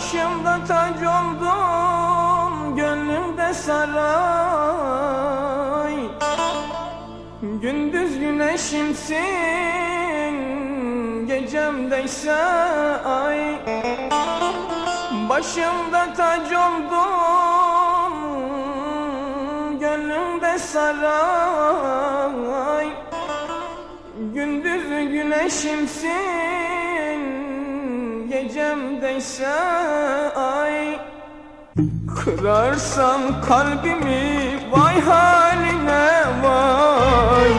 Başımda tac oldun, gönlümde saray. Gündüz güneşimsin, gecemdeyse ay. Başımda tac oldun, gönlümde saray. Gündüz güneşimsin, gecemdeyse ay Kırarsan kalbimi vay haline vay.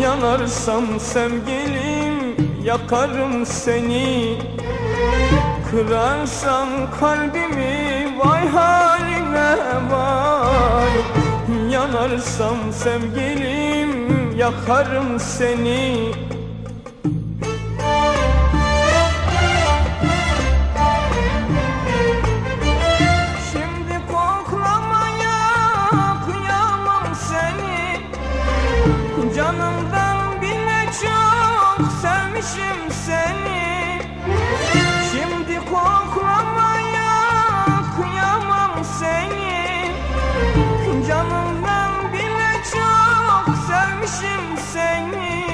Yanarsam sevgilim yakarım seni. Kırarsan kalbimi vay haline vay. Yanarsam sevgilim yakarım seni sevmişim seni. Şimdi koklamaya kıyamam seni. Canımdan bile çok sevmişim seni.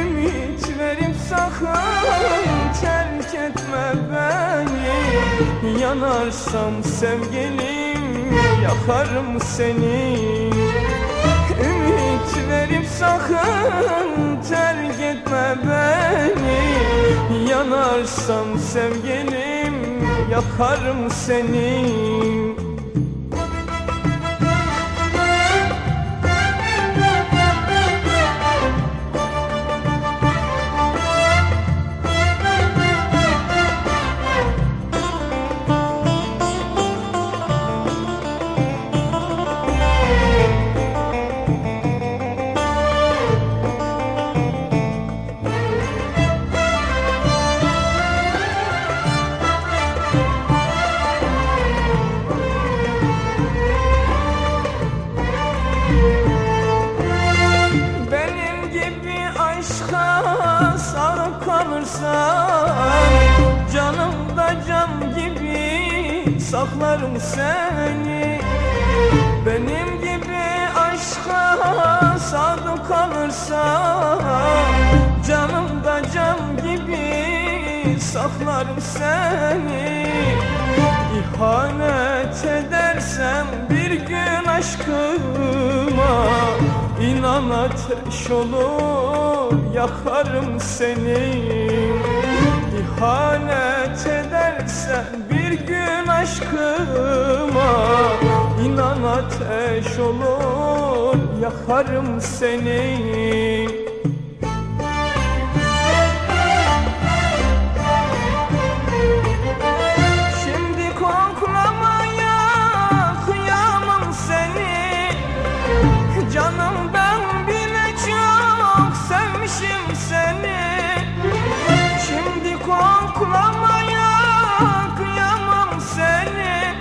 Ümit verip sakın terk etme beni. Yanarsam sevgilim yakarım seni. Ümit verip sakın terk etme beni. Yanarsam sevgilim yakarım seni aşka sarıp kalırsan Canımda cam gibi saklarım seni. Benim gibi aşka sadık kalırsan Canımda cam gibi saklarım seni. İhanet edersem bir gün aşkıma İnan ateş olur yakarım seni. İhanet edersen bir gün aşkıma İnan ateş olur yakarım seni koklamaya kıyamam seni.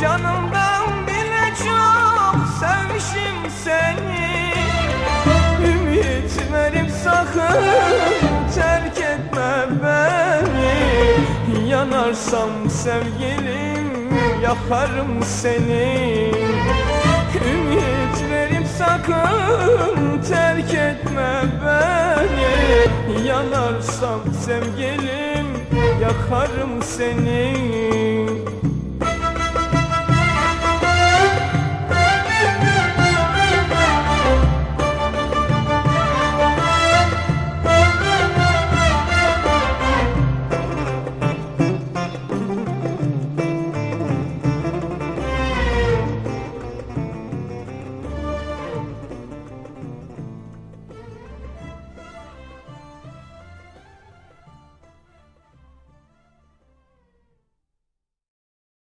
Canımdan bile çok sevmişim seni. Ümit verip sakın terk etme beni. Yanarsam sevgilim yakarım seni. Ümit verip sakın terk etme beni Yanarsam sevgilim yakarım seni